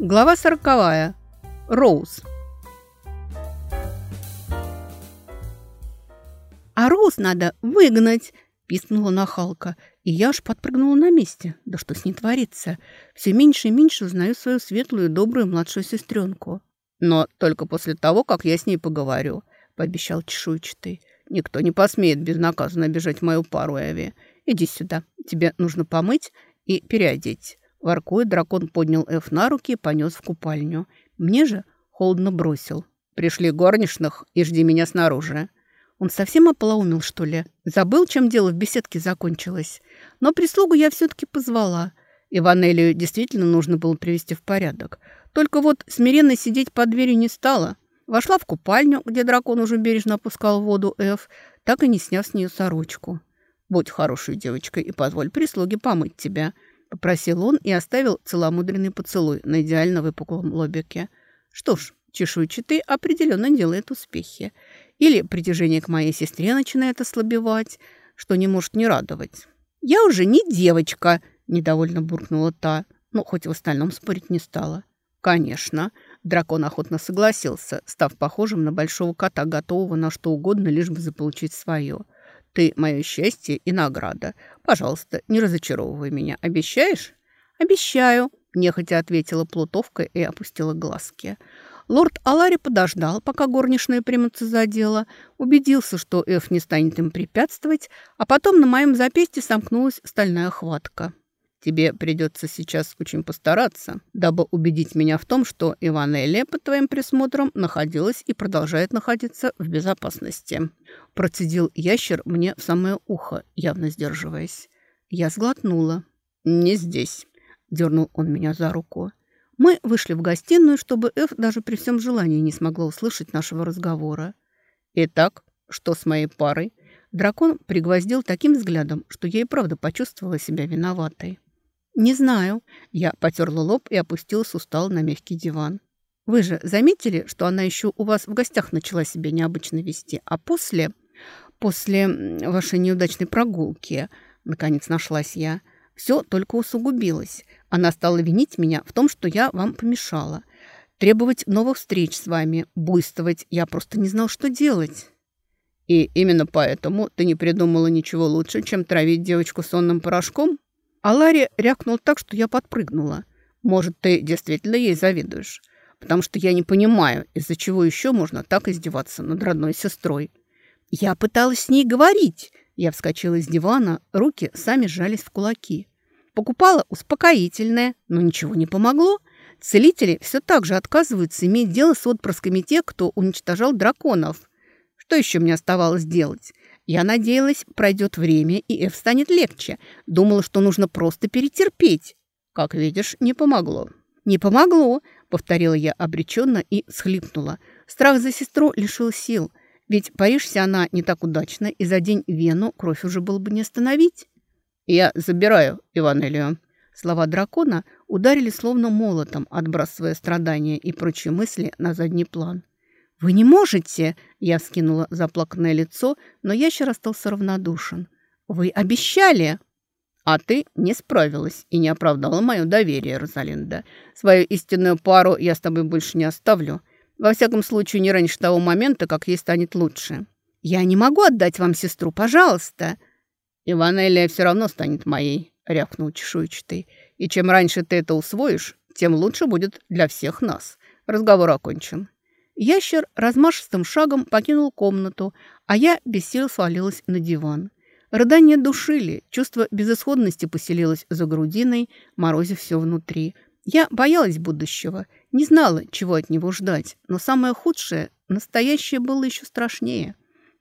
Глава сороковая. Роуз. «А Роуз надо выгнать!» – пискнула нахалка. И я аж подпрыгнула на месте. Да что с ней творится? Все меньше и меньше узнаю свою светлую добрую младшую сестренку. «Но только после того, как я с ней поговорю», – пообещал чешуйчатый. «Никто не посмеет безнаказанно обижать мою пару, Эви. Иди сюда. Тебе нужно помыть и переодеть». Воркуя, дракон поднял Эф на руки и понес в купальню. Мне же холодно бросил. «Пришли горничных и жди меня снаружи». Он совсем ополоумел, что ли? Забыл, чем дело в беседке закончилось. Но прислугу я все-таки позвала. Иванелию действительно нужно было привести в порядок. Только вот смиренно сидеть под дверью не стала. Вошла в купальню, где дракон уже бережно опускал в воду Эф, так и не сняв с нее сорочку. «Будь хорошей девочкой и позволь прислуге помыть тебя», — попросил он и оставил целомудренный поцелуй на идеально выпуклом лобике. Что ж, чешуйчатый определенно делает успехи. Или притяжение к моей сестре начинает ослабевать, что не может не радовать. «Я уже не девочка», — недовольно буркнула та, но хоть в остальном спорить не стала. «Конечно». Дракон охотно согласился, став похожим на большого кота, готового на что угодно, лишь бы заполучить свое — ты мое счастье и награда. Пожалуйста, не разочаровывай меня. Обещаешь?» «Обещаю», – нехотя ответила плутовка и опустила глазки. Лорд Алари подождал, пока горничная примутся за дело, убедился, что Эф не станет им препятствовать, а потом на моем запястье сомкнулась стальная хватка. Тебе придется сейчас очень постараться, дабы убедить меня в том, что Иванелия под твоим присмотром находилась и продолжает находиться в безопасности. Процедил ящер мне в самое ухо, явно сдерживаясь. Я сглотнула. «Не здесь», — дернул он меня за руку. Мы вышли в гостиную, чтобы Эф даже при всем желании не смогла услышать нашего разговора. «Итак, что с моей парой?» Дракон пригвоздил таким взглядом, что я и правда почувствовала себя виноватой. «Не знаю». Я потерла лоб и опустилась устало на мягкий диван. «Вы же заметили, что она еще у вас в гостях начала себя необычно вести, а после... после вашей неудачной прогулки, наконец нашлась я, все только усугубилось. Она стала винить меня в том, что я вам помешала. Требовать новых встреч с вами, буйствовать. Я просто не знал, что делать». «И именно поэтому ты не придумала ничего лучше, чем травить девочку сонным порошком?» А Ларри рякнул так, что я подпрыгнула. «Может, ты действительно ей завидуешь? Потому что я не понимаю, из-за чего еще можно так издеваться над родной сестрой». «Я пыталась с ней говорить!» Я вскочила из дивана, руки сами сжались в кулаки. Покупала успокоительное, но ничего не помогло. Целители все так же отказываются иметь дело с отпрысками тех, кто уничтожал драконов. Что еще мне оставалось делать? Я надеялась, пройдет время, и Эф станет легче. Думала, что нужно просто перетерпеть. Как видишь, не помогло. «Не помогло», — повторила я обреченно и схлипнула. Страх за сестру лишил сил. Ведь паришься она не так удачно, и за день Вену кровь уже было бы не остановить. «Я забираю Иванелию». Слова дракона ударили словно молотом, отбрасывая страдания и прочие мысли на задний план. «Вы не можете!» – я вскинула заплаканное лицо, но ящер остался равнодушен. «Вы обещали!» «А ты не справилась и не оправдала мое доверие, Розалинда. Свою истинную пару я с тобой больше не оставлю. Во всяком случае, не раньше того момента, как ей станет лучше». «Я не могу отдать вам сестру, пожалуйста!» «Иванелия все равно станет моей», — рявкнул чешуйчатый. «И чем раньше ты это усвоишь, тем лучше будет для всех нас. Разговор окончен». Ящер размашистым шагом покинул комнату, а я без сил свалилась на диван. Рыдания душили, чувство безысходности поселилось за грудиной, морозив все внутри. Я боялась будущего, не знала, чего от него ждать, но самое худшее, настоящее было еще страшнее.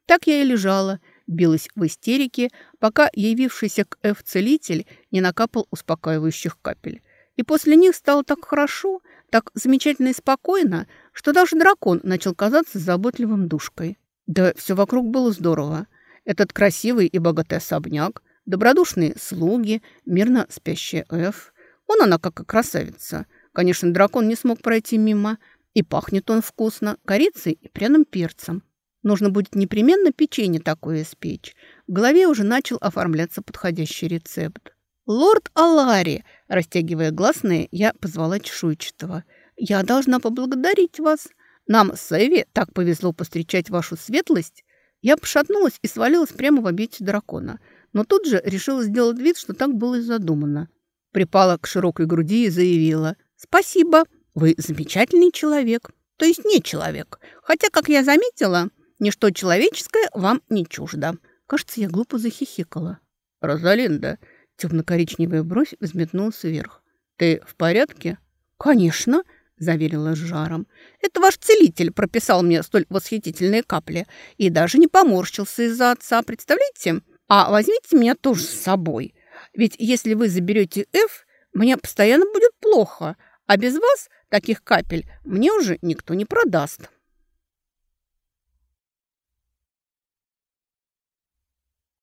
Так я и лежала, билась в истерике, пока явившийся к F-целитель не накапал успокаивающих капель. И после них стало так хорошо, так замечательно и спокойно, что даже дракон начал казаться заботливым душкой. Да все вокруг было здорово. Этот красивый и богатый особняк, добродушные слуги, мирно спящая Эф. Он она как и красавица. Конечно, дракон не смог пройти мимо. И пахнет он вкусно, корицей и пряным перцем. Нужно будет непременно печенье такое испечь. В голове уже начал оформляться подходящий рецепт. «Лорд Алари!» Растягивая гласные, я позвала чешуйчатого. «Я должна поблагодарить вас. Нам с Эви так повезло постречать вашу светлость». Я пошатнулась и свалилась прямо в объятия дракона, но тут же решила сделать вид, что так было и задумано. Припала к широкой груди и заявила. «Спасибо, вы замечательный человек, то есть не человек, хотя, как я заметила, ничто человеческое вам не чуждо». Кажется, я глупо захихикала. «Розалинда!» Темно-коричневая бровь взметнулась вверх. «Ты в порядке?» «Конечно!» – заверила с жаром. «Это ваш целитель прописал мне столь восхитительные капли и даже не поморщился из-за отца, представляете? А возьмите меня тоже с собой. Ведь если вы заберете F, мне постоянно будет плохо, а без вас таких капель мне уже никто не продаст».